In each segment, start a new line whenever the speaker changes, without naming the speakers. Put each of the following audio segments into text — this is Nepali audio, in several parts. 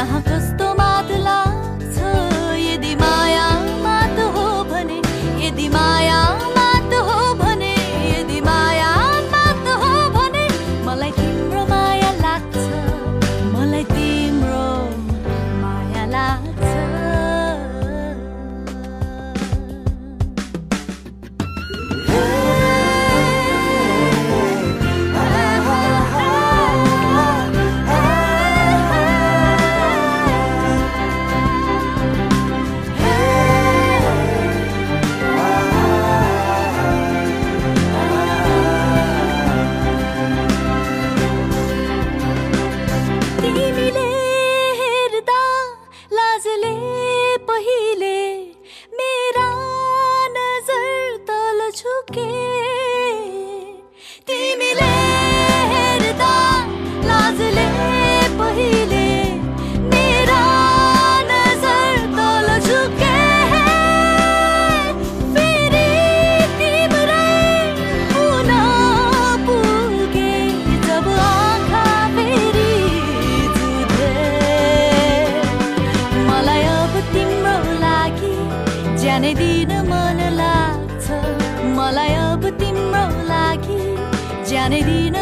yahakız बिहानै दिन मन लाग्छ। मलाई अब तिम्रो लागि ज्यानै दिन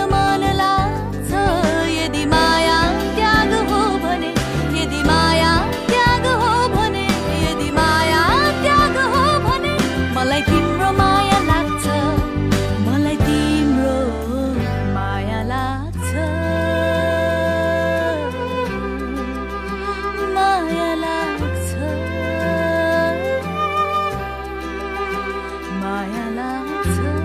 time.